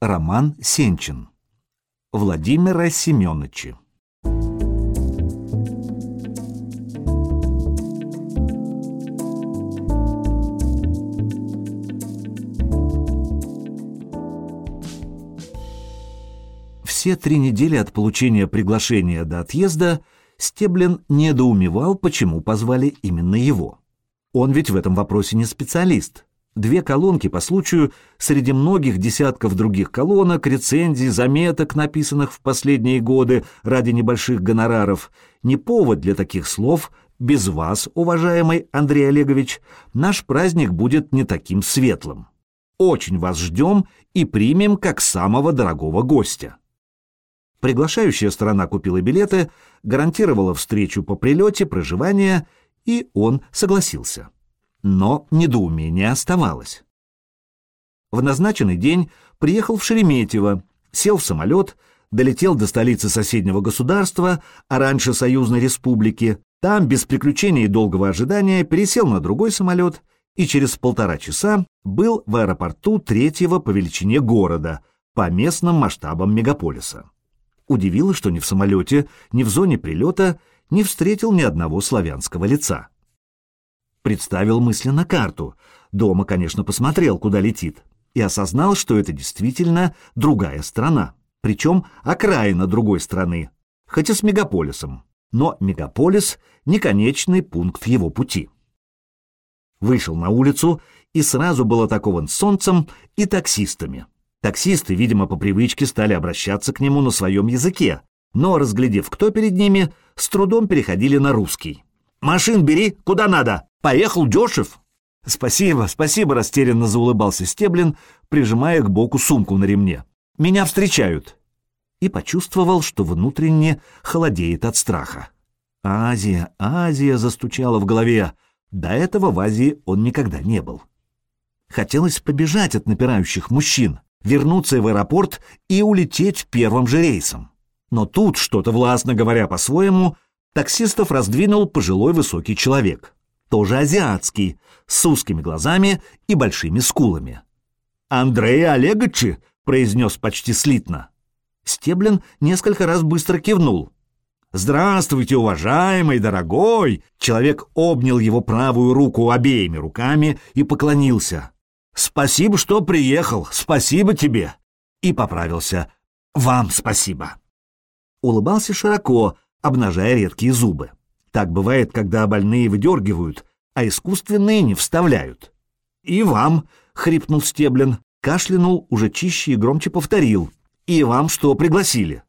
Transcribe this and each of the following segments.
Роман Сенчин. Владимира Семеновича. Все три недели от получения приглашения до отъезда Стеблин недоумевал, почему позвали именно его. Он ведь в этом вопросе не специалист. Две колонки по случаю среди многих десятков других колонок, рецензий, заметок, написанных в последние годы ради небольших гонораров, не повод для таких слов «без вас, уважаемый Андрей Олегович, наш праздник будет не таким светлым. Очень вас ждем и примем как самого дорогого гостя». Приглашающая сторона купила билеты, гарантировала встречу по прилете, проживание, и он согласился. Но недоумение оставалось. В назначенный день приехал в Шереметьево, сел в самолет, долетел до столицы соседнего государства, а раньше Союзной Республики, там, без приключений и долгого ожидания, пересел на другой самолет и через полтора часа был в аэропорту третьего по величине города, по местным масштабам мегаполиса. Удивило, что ни в самолете, ни в зоне прилета не встретил ни одного славянского лица. Представил мысленно карту. Дома, конечно, посмотрел, куда летит, и осознал, что это действительно другая страна, причем окраина другой страны, хотя с мегаполисом. Но мегаполис — не конечный пункт его пути. Вышел на улицу и сразу был атакован солнцем и таксистами. Таксисты, видимо, по привычке стали обращаться к нему на своем языке, но, разглядев, кто перед ними, с трудом переходили на русский. «Машин бери, куда надо! Поехал дешев!» «Спасибо, спасибо!» — растерянно заулыбался Стеблин, прижимая к боку сумку на ремне. «Меня встречают!» И почувствовал, что внутренне холодеет от страха. «Азия, Азия!» — застучала в голове. До этого в Азии он никогда не был. Хотелось побежать от напирающих мужчин, вернуться в аэропорт и улететь первым же рейсом. Но тут, что-то властно говоря по-своему, таксистов раздвинул пожилой высокий человек, тоже азиатский, с узкими глазами и большими скулами. «Андрей Олегович!» — произнес почти слитно. Стеблин несколько раз быстро кивнул. «Здравствуйте, уважаемый, дорогой!» Человек обнял его правую руку обеими руками и поклонился. «Спасибо, что приехал, спасибо тебе!» И поправился. «Вам спасибо!» улыбался широко, обнажая редкие зубы. Так бывает, когда больные выдергивают, а искусственные не вставляют. «И вам!» — хрипнул Стеблин, кашлянул, уже чище и громче повторил. «И вам что, пригласили?»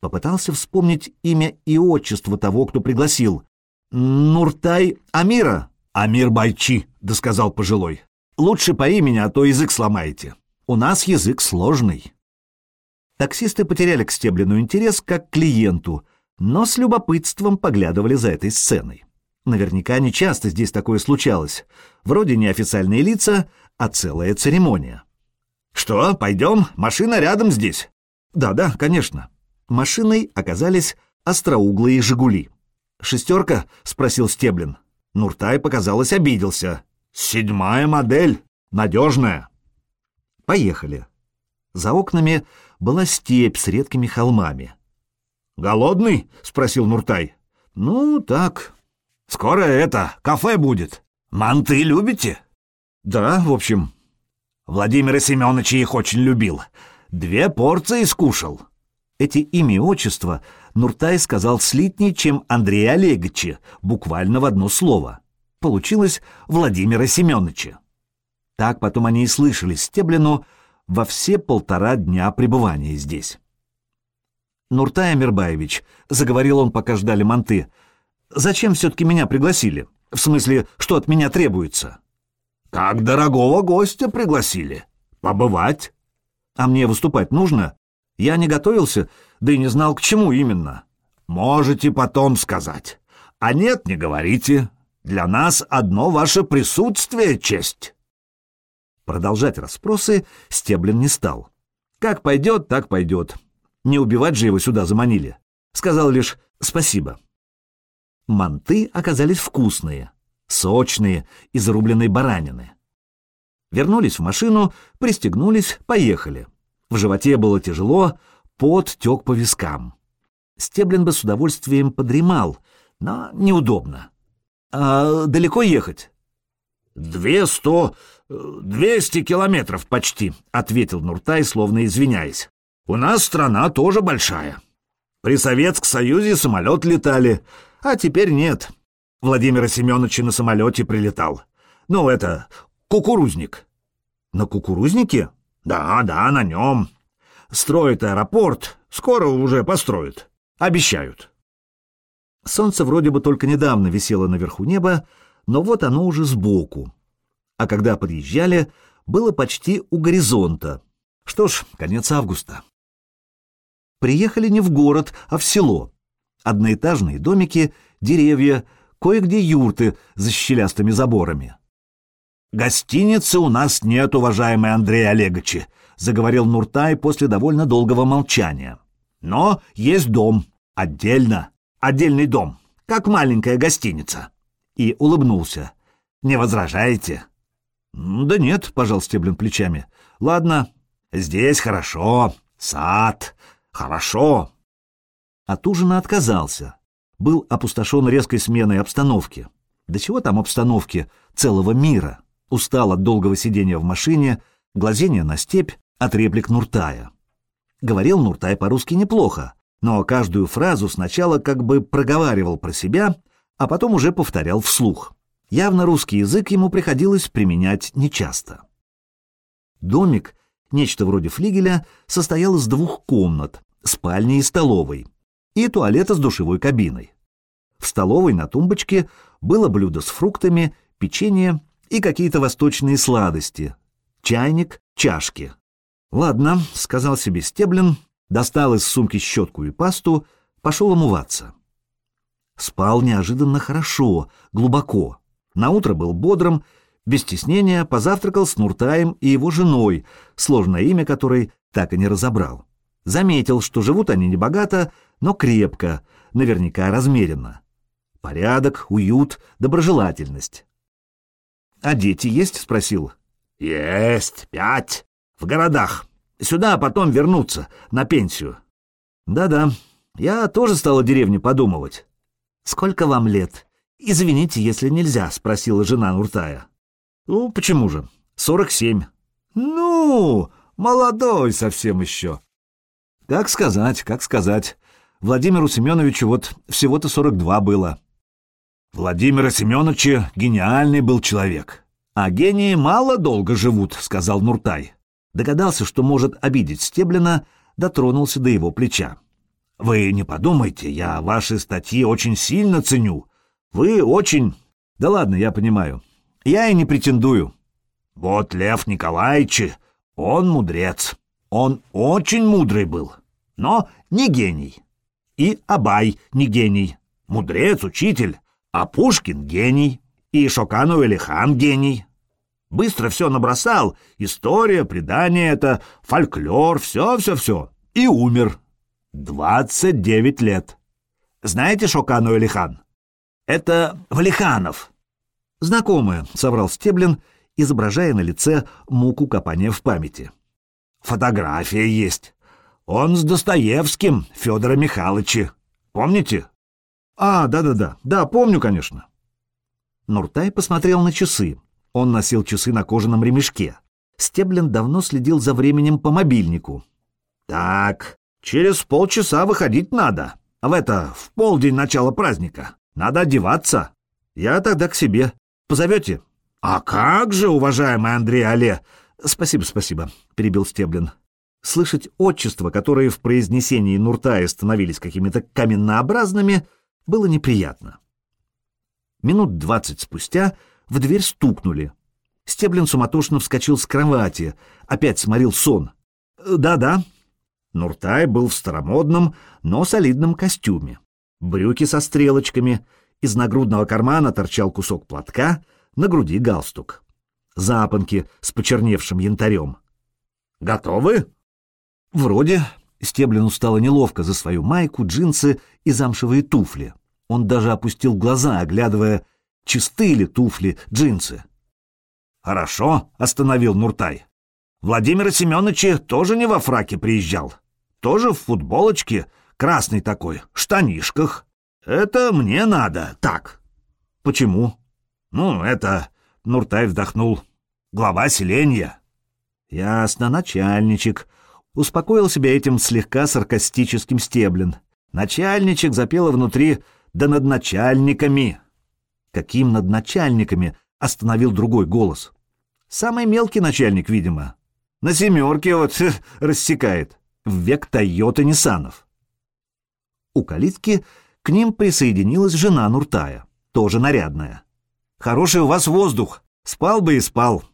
Попытался вспомнить имя и отчество того, кто пригласил. «Нуртай Амира?» «Амир Байчи», — досказал пожилой. «Лучше по имени, а то язык сломаете. У нас язык сложный». Таксисты потеряли к Стеблину интерес как к клиенту, но с любопытством поглядывали за этой сценой. Наверняка не часто здесь такое случалось. Вроде не официальные лица, а целая церемония. «Что, пойдем? Машина рядом здесь?» «Да-да, конечно». Машиной оказались остроуглые «Жигули». «Шестерка?» — спросил Стеблин. Нуртай, показалось, обиделся. «Седьмая модель. Надежная». Поехали. За окнами была степь с редкими холмами. «Голодный?» — спросил Нуртай. «Ну, так. Скоро это, кафе будет. Манты любите?» «Да, в общем». Владимир Семенович их очень любил. Две порции скушал. Эти имя и отчество Нуртай сказал слитней, чем Андрей Олеговича, буквально в одно слово. Получилось Владимира Семеновича. Так потом они и слышали Стеблину, во все полтора дня пребывания здесь. «Нуртай Амирбаевич», — заговорил он, пока ждали манты, — «зачем все-таки меня пригласили? В смысле, что от меня требуется?» «Как дорогого гостя пригласили. Побывать». «А мне выступать нужно? Я не готовился, да и не знал, к чему именно». «Можете потом сказать. А нет, не говорите. Для нас одно ваше присутствие — честь». Продолжать расспросы Стеблин не стал. Как пойдет, так пойдет. Не убивать же его сюда заманили. Сказал лишь «спасибо». Манты оказались вкусные, сочные, из рубленной баранины. Вернулись в машину, пристегнулись, поехали. В животе было тяжело, пот тек по вискам. Стеблин бы с удовольствием подремал, но неудобно. «А далеко ехать?» «Две сто... двести километров почти», — ответил Нуртай, словно извиняясь. «У нас страна тоже большая. При Советском Союзе самолет летали, а теперь нет. Владимира Семеновича на самолете прилетал. Ну, это, кукурузник». «На кукурузнике?» «Да, да, на нем. Строят аэропорт, скоро уже построят. Обещают». Солнце вроде бы только недавно висело наверху неба, но вот оно уже сбоку. А когда подъезжали, было почти у горизонта. Что ж, конец августа. Приехали не в город, а в село. Одноэтажные домики, деревья, кое-где юрты за щелястыми заборами. «Гостиницы у нас нет, уважаемый Андрей Олегович», — заговорил Нуртай после довольно долгого молчания. «Но есть дом. Отдельно. Отдельный дом. Как маленькая гостиница» и улыбнулся. «Не возражаете?» «Да нет», — пожал Стеблин плечами. «Ладно, здесь хорошо, сад, хорошо». От ужина отказался. Был опустошен резкой сменой обстановки. Да чего там обстановки целого мира? Устал от долгого сидения в машине, глазения на степь, от реплик Нуртая. Говорил Нуртай по-русски неплохо, но каждую фразу сначала как бы проговаривал про себя, а потом уже повторял вслух. Явно русский язык ему приходилось применять нечасто. Домик, нечто вроде флигеля, состоял из двух комнат, спальни и столовой, и туалета с душевой кабиной. В столовой на тумбочке было блюдо с фруктами, печенье и какие-то восточные сладости, чайник, чашки. «Ладно», — сказал себе Стеблин, достал из сумки щетку и пасту, пошел умываться. Спал неожиданно хорошо, глубоко. Наутро был бодрым, без стеснения позавтракал с Нуртаем и его женой, сложное имя которой так и не разобрал. Заметил, что живут они не богато, но крепко, наверняка размеренно. Порядок, уют, доброжелательность. «А дети есть?» — спросил. «Есть, пять. В городах. Сюда потом вернуться, на пенсию». «Да-да, я тоже стал о деревне подумывать. «Сколько вам лет? Извините, если нельзя», — спросила жена Нуртая. «Ну, почему же? Сорок семь». «Ну, молодой совсем еще». «Как сказать, как сказать. Владимиру Семеновичу вот всего-то сорок два было». «Владимира Семеновича гениальный был человек. А гении мало долго живут», — сказал Нуртай. Догадался, что может обидеть Стеблина, дотронулся до его плеча. Вы не подумайте, я ваши статьи очень сильно ценю. Вы очень... Да ладно, я понимаю. Я и не претендую. Вот Лев Николаевич, он мудрец. Он очень мудрый был, но не гений. И Абай не гений. Мудрец, учитель. А Пушкин гений. И Шоканов Элихан гений. Быстро все набросал. История, предание это, фольклор, все-все-все. И умер. Двадцать девять лет. Знаете Шокану Элихан? Это Валиханов. Знакомые, соврал Стеблин, изображая на лице муку копания в памяти. Фотография есть. Он с Достоевским, Федора Михайловича. Помните? А, да-да-да, да, помню, конечно. Нуртай посмотрел на часы. Он носил часы на кожаном ремешке. Стеблин давно следил за временем по мобильнику. Так, Через полчаса выходить надо. В это, в полдень начала праздника. Надо одеваться. Я тогда к себе. Позовете? А как же, уважаемый Андрей Але? Спасибо, спасибо, перебил Стеблин. Слышать отчества, которые в произнесении Нуртая становились какими-то каменнообразными, было неприятно. Минут двадцать спустя в дверь стукнули. Стеблин суматошно вскочил с кровати, опять сморил сон. «Да-да», Нуртай был в старомодном, но солидном костюме. Брюки со стрелочками, из нагрудного кармана торчал кусок платка, на груди галстук. Запонки с почерневшим янтарем. «Готовы?» «Вроде». Стеблину стало неловко за свою майку, джинсы и замшевые туфли. Он даже опустил глаза, оглядывая, чистые ли туфли, джинсы. «Хорошо», — остановил Нуртай. Владимир Семенович тоже не во фраке приезжал. Тоже в футболочке, красный такой, штанишках. Это мне надо, так. Почему? Ну, это... Нуртай вздохнул. Глава селения. Ясно, начальничек. Успокоил себя этим слегка саркастическим стеблен. Начальничек запела внутри «да над начальниками». Каким над начальниками? Остановил другой голос. Самый мелкий начальник, видимо. На семерке вот рассекает. В век Тойота Ниссанов. У калитки к ним присоединилась жена Нуртая, тоже нарядная. «Хороший у вас воздух. Спал бы и спал.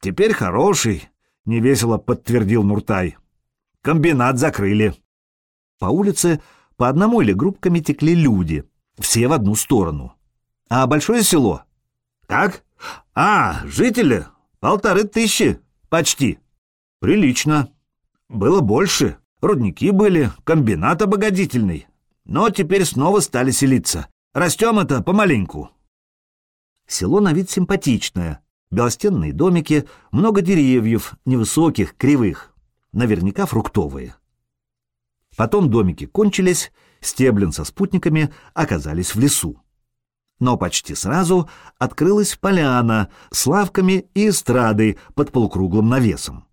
Теперь хороший», — невесело подтвердил Нуртай. «Комбинат закрыли». По улице по одному или группками текли люди, все в одну сторону. «А большое село?» «Как? А, жители? Полторы тысячи. Почти». «Прилично. Было больше. Рудники были, комбинат обогатительный. Но теперь снова стали селиться. Растем это помаленьку». Село на вид симпатичное. Белостенные домики, много деревьев, невысоких, кривых. Наверняка фруктовые. Потом домики кончились, Стеблин со спутниками оказались в лесу. Но почти сразу открылась поляна с лавками и эстрадой под полукруглым навесом.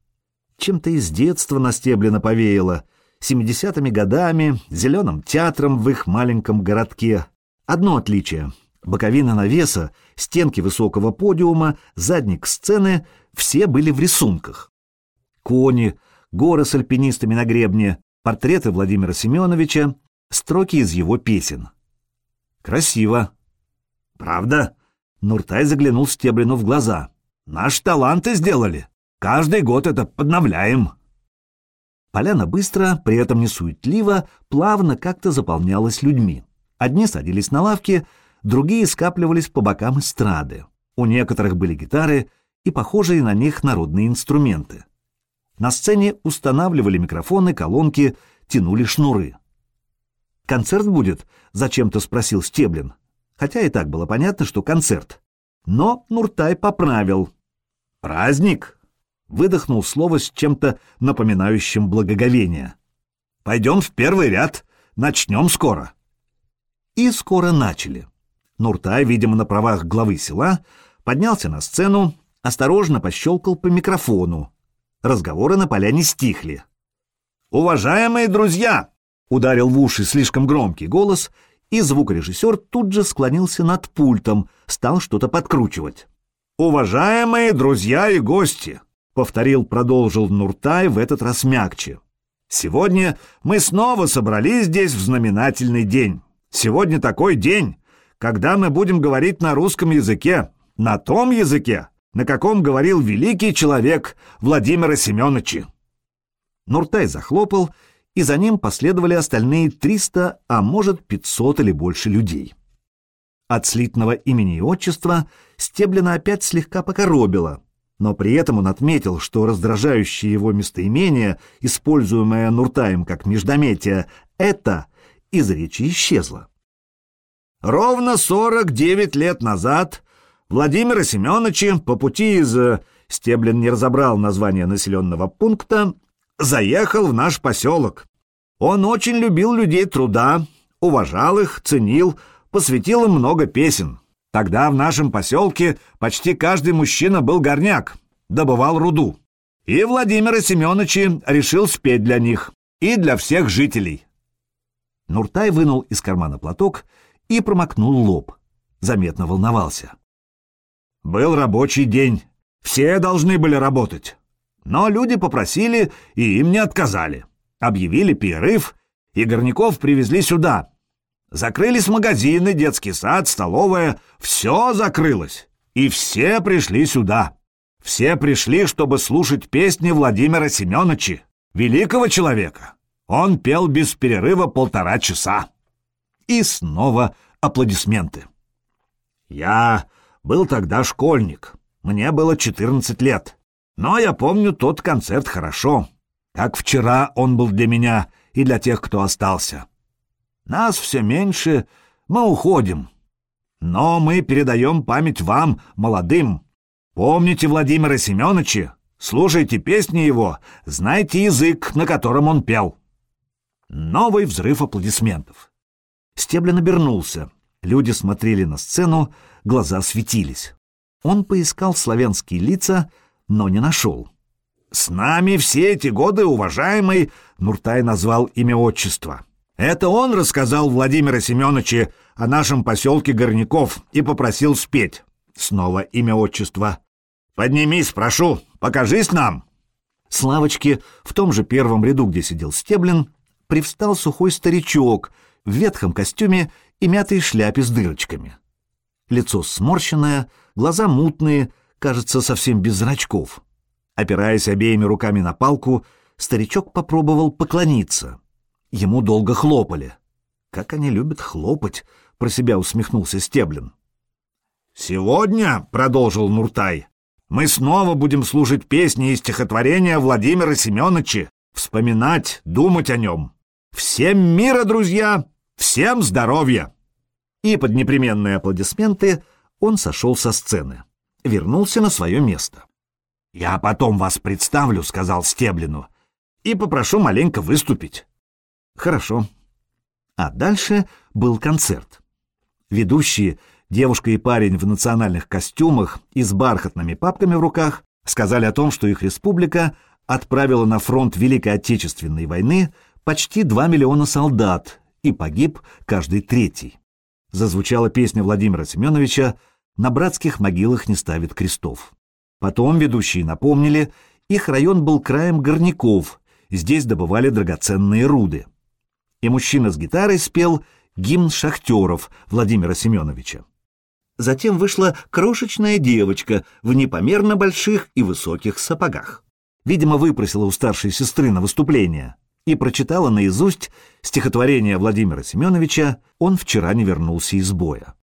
Чем-то из детства на Стеблина повеяло, семидесятыми годами, зеленым театром в их маленьком городке. Одно отличие — боковина навеса, стенки высокого подиума, задник сцены — все были в рисунках. Кони, горы с альпинистами на гребне, портреты Владимира Семеновича, строки из его песен. Красиво. Правда? Нуртай заглянул Стеблину в глаза. Наш таланты сделали. Каждый год это подновляем. Поляна быстро, при этом не суетливо, плавно как-то заполнялась людьми. Одни садились на лавки, другие скапливались по бокам эстрады. У некоторых были гитары и похожие на них народные инструменты. На сцене устанавливали микрофоны, колонки, тянули шнуры. «Концерт будет?» — зачем-то спросил Стеблин. Хотя и так было понятно, что концерт. Но Нуртай поправил. «Праздник!» — выдохнул слово с чем-то напоминающим благоговение. «Пойдем в первый ряд. Начнем скоро». И скоро начали. Нуртай, видимо, на правах главы села, поднялся на сцену, осторожно пощелкал по микрофону. Разговоры на поляне стихли. «Уважаемые друзья!» — ударил в уши слишком громкий голос, и звукорежиссер тут же склонился над пультом, стал что-то подкручивать. «Уважаемые друзья и гости!» — повторил, продолжил Нуртай в этот раз мягче. «Сегодня мы снова собрались здесь в знаменательный день. Сегодня такой день, когда мы будем говорить на русском языке, на том языке, на каком говорил великий человек Владимира Семеновича. Нуртай захлопал, и за ним последовали остальные 300, а может 500 или больше людей. От слитного имени и отчества Стеблина опять слегка покоробило, но при этом он отметил, что раздражающее его местоимение, используемое Нуртаем как междометие, это из речи исчезло. Ровно 49 лет назад Владимира Семеновича по пути из... Э, Стеблин не разобрал название населенного пункта, заехал в наш поселок. Он очень любил людей труда, уважал их, ценил, посвятил им много песен. Тогда в нашем поселке почти каждый мужчина был горняк, добывал руду. И Владимир Семенович решил спеть для них и для всех жителей. Нуртай вынул из кармана платок и промокнул лоб. Заметно волновался. Был рабочий день. Все должны были работать. Но люди попросили, и им не отказали. Объявили перерыв, и горняков привезли сюда. Закрылись магазины, детский сад, столовая. Все закрылось. И все пришли сюда. Все пришли, чтобы слушать песни Владимира Семеновича, великого человека. Он пел без перерыва полтора часа. И снова аплодисменты. Я был тогда школьник. Мне было 14 лет. Но я помню тот концерт хорошо. Как вчера он был для меня и для тех, кто остался. Нас все меньше, мы уходим. Но мы передаем память вам, молодым. Помните Владимира Семеновича, Слушайте песни его, знайте язык, на котором он пел. Новый взрыв аплодисментов. Стеблин обернулся. Люди смотрели на сцену, глаза светились. Он поискал славянские лица, но не нашел. «С нами все эти годы, уважаемый...» — Нуртай назвал имя отчества. «Это он рассказал Владимира Семеновича о нашем поселке Горняков и попросил спеть. Снова имя отчества. «Поднимись, прошу, покажись нам!» С лавочки, в том же первом ряду, где сидел Стеблин, привстал сухой старичок в ветхом костюме и мятой шляпе с дырочками. Лицо сморщенное, глаза мутные, кажется, совсем без зрачков. Опираясь обеими руками на палку, старичок попробовал поклониться. Ему долго хлопали. «Как они любят хлопать!» — про себя усмехнулся Стеблин. «Сегодня, — продолжил Нуртай, — мы снова будем слушать песни и стихотворения Владимира Семеновича, вспоминать, думать о нем. Всем мира, друзья! Всем здоровья!» И под непременные аплодисменты он сошел со сцены, вернулся на свое место. «Я потом вас представлю», — сказал Стеблину, — «и попрошу маленько выступить». «Хорошо». А дальше был концерт. Ведущие Девушка и парень в национальных костюмах и с бархатными папками в руках сказали о том, что их республика отправила на фронт Великой Отечественной войны почти 2 миллиона солдат и погиб каждый третий. Зазвучала песня Владимира Семеновича «На братских могилах не ставит крестов». Потом ведущие напомнили, их район был краем горняков, здесь добывали драгоценные руды. И мужчина с гитарой спел гимн шахтеров Владимира Семеновича. Затем вышла крошечная девочка в непомерно больших и высоких сапогах. Видимо, выпросила у старшей сестры на выступление и прочитала наизусть стихотворение Владимира Семеновича «Он вчера не вернулся из боя».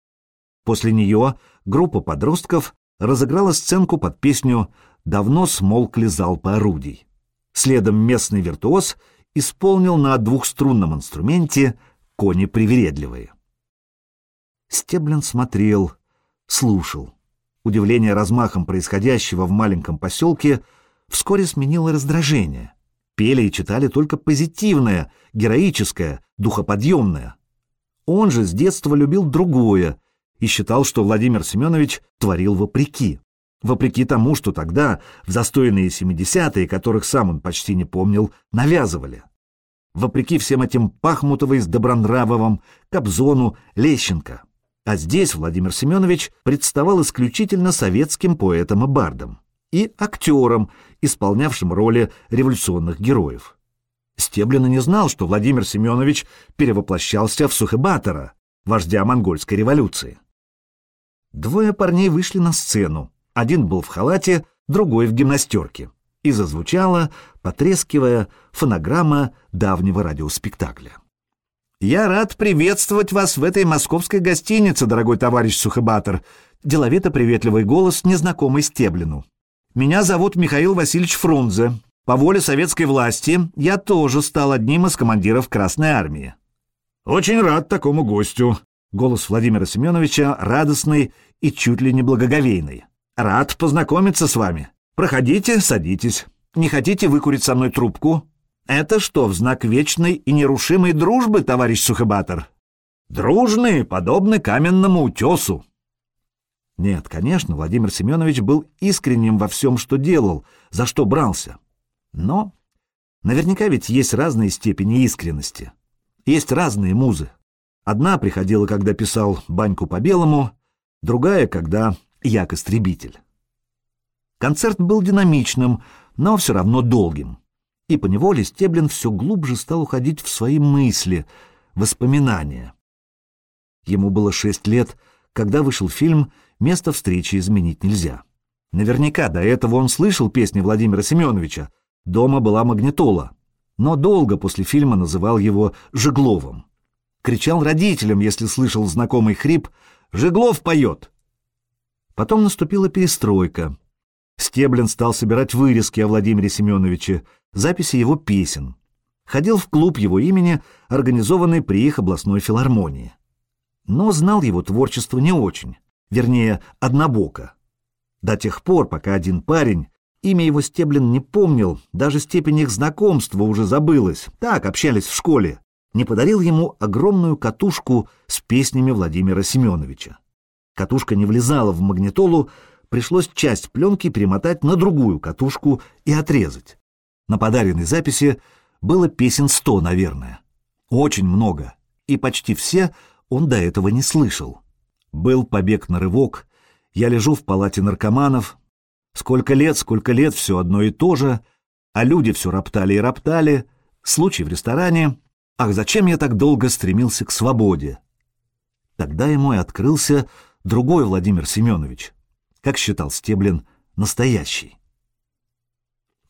После нее группа подростков разыграла сценку под песню «Давно смолкли залпы орудий». Следом местный виртуоз исполнил на двухструнном инструменте «Кони привередливые». Стеблин смотрел, слушал. Удивление размахом происходящего в маленьком поселке вскоре сменило раздражение. Пели и читали только позитивное, героическое, духоподъемное. Он же с детства любил другое и считал, что Владимир Семенович творил вопреки. Вопреки тому, что тогда, в застойные 70-е, которых сам он почти не помнил, навязывали. Вопреки всем этим Пахмутовой с Добронравовым, Кобзону, Лещенко. А здесь Владимир Семенович представал исключительно советским поэтом и бардом и актером, исполнявшим роли революционных героев. Стеблина не знал, что Владимир Семенович перевоплощался в Сухебатора, вождя монгольской революции. Двое парней вышли на сцену. Один был в халате, другой в гимнастерке. И зазвучала, потрескивая, фонограмма давнего радиоспектакля. «Я рад приветствовать вас в этой московской гостинице, дорогой товарищ Сухобатор», деловито приветливый голос, незнакомый Стеблину. «Меня зовут Михаил Васильевич Фрунзе. По воле советской власти я тоже стал одним из командиров Красной Армии». «Очень рад такому гостю», — голос Владимира Семеновича радостный и чуть ли не благоговейный. «Рад познакомиться с вами. Проходите, садитесь. Не хотите выкурить со мной трубку?» Это что, в знак вечной и нерушимой дружбы, товарищ Сухобатор? Дружный, подобный каменному утесу. Нет, конечно, Владимир Семенович был искренним во всем, что делал, за что брался. Но наверняка ведь есть разные степени искренности. Есть разные музы. Одна приходила, когда писал «Баньку по-белому», другая, когда «Як-истребитель». Концерт был динамичным, но все равно долгим и поневоле Стеблин все глубже стал уходить в свои мысли, воспоминания. Ему было шесть лет, когда вышел фильм «Место встречи изменить нельзя». Наверняка до этого он слышал песни Владимира Семеновича, дома была магнитола, но долго после фильма называл его «Жегловым». Кричал родителям, если слышал знакомый хрип «Жеглов поет!». Потом наступила перестройка. Стеблин стал собирать вырезки о Владимире Семеновиче, записи его песен. Ходил в клуб его имени, организованный при их областной филармонии. Но знал его творчество не очень, вернее, однобоко. До тех пор, пока один парень, Имя его Стеблин не помнил, даже степень их знакомства уже забылась. Так, общались в школе. Не подарил ему огромную катушку с песнями Владимира Семеновича. Катушка не влезала в магнитолу, пришлось часть пленки перемотать на другую катушку и отрезать. На подаренной записи было песен сто, наверное. Очень много, и почти все он до этого не слышал. Был побег на рывок, я лежу в палате наркоманов, Сколько лет, сколько лет, все одно и то же, а люди все роптали и роптали, случай в ресторане. Ах, зачем я так долго стремился к свободе? Тогда ему и открылся другой Владимир Семенович, как считал Стеблин, настоящий.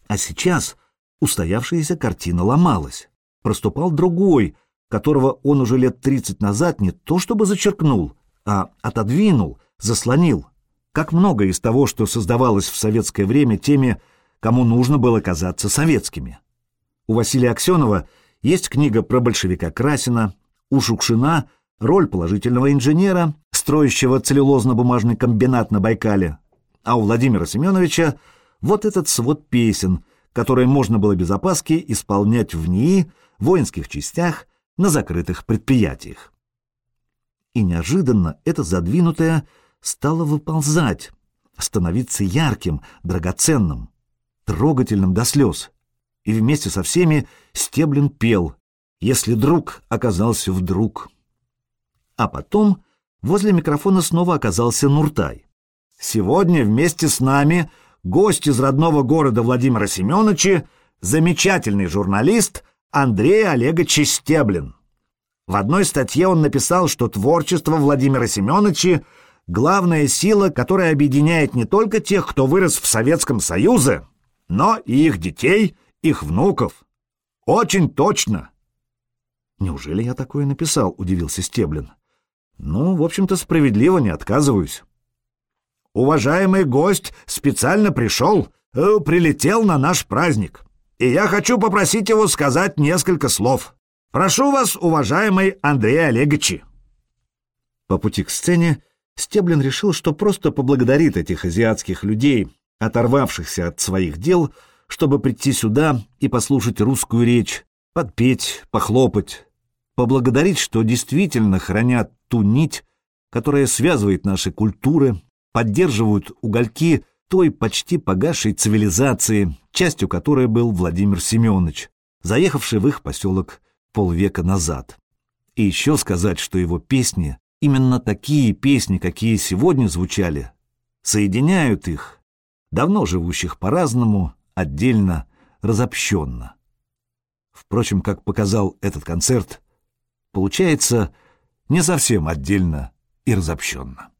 А сейчас устоявшаяся картина ломалась. Проступал другой, которого он уже лет тридцать назад не то чтобы зачеркнул, а отодвинул, заслонил как много из того, что создавалось в советское время теми, кому нужно было казаться советскими. У Василия Аксенова есть книга про большевика Красина, у Шукшина роль положительного инженера, строящего целлюлозно-бумажный комбинат на Байкале, а у Владимира Семеновича вот этот свод песен, которые можно было без опаски исполнять в НИИ, воинских частях, на закрытых предприятиях. И неожиданно это задвинутое стало выползать, становиться ярким, драгоценным, трогательным до слез. И вместе со всеми Стеблин пел «Если друг оказался вдруг». А потом возле микрофона снова оказался Нуртай. «Сегодня вместе с нами гость из родного города Владимира Семеновича, замечательный журналист Андрей Олегович Стеблин». В одной статье он написал, что творчество Владимира Семеновича главная сила, которая объединяет не только тех, кто вырос в Советском Союзе, но и их детей, их внуков. Очень точно. Неужели я такое написал, удивился Стеблин. Ну, в общем-то, справедливо не отказываюсь. Уважаемый гость специально пришел, э, прилетел на наш праздник. И я хочу попросить его сказать несколько слов. Прошу вас, уважаемый Андрей Олегович. По пути к сцене Стеблин решил, что просто поблагодарит этих азиатских людей, оторвавшихся от своих дел, чтобы прийти сюда и послушать русскую речь, подпеть, похлопать, поблагодарить, что действительно хранят ту нить, которая связывает наши культуры, поддерживают угольки той почти погасшей цивилизации, частью которой был Владимир Семенович, заехавший в их поселок полвека назад. И еще сказать, что его песни Именно такие песни, какие сегодня звучали, соединяют их, давно живущих по-разному, отдельно, разобщенно. Впрочем, как показал этот концерт, получается не совсем отдельно и разобщенно.